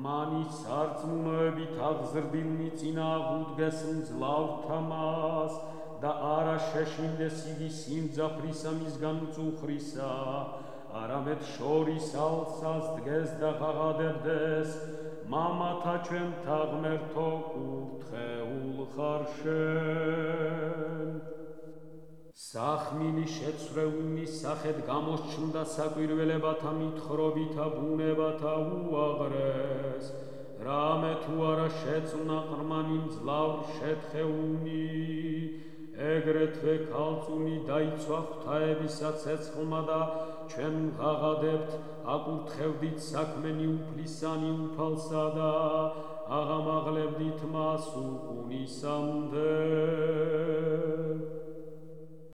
ყრმანი სარწმუნოებით აღზრდილნი წინა აღუდგეს მძლავრთა მას და არა შეშინდეს იგი სიმძაფრისა მისგან უწუხრისა არამედ შორის ალსას დგეს და ღაღადებდეს მამათა ჩვენთა ღმერთო კურთხეულ ხარ შენ სახმინი შეცრეული სახეთ გამოსჩნდა საკვირველებათა მithrobiთა ბუნებათა უაღრეს რამე თუ არა შეცნა ყრმანი მძლავრ შეთხეუნი ეგრეთვე ქალწუნი დაიცვა ღვთაებისა ცეცხლმა და ჩვენ ღაღადებთ აკურთხევდით საქმენი უფლისანი უფალსა და აღამაღლებდით მას უკუნისამდე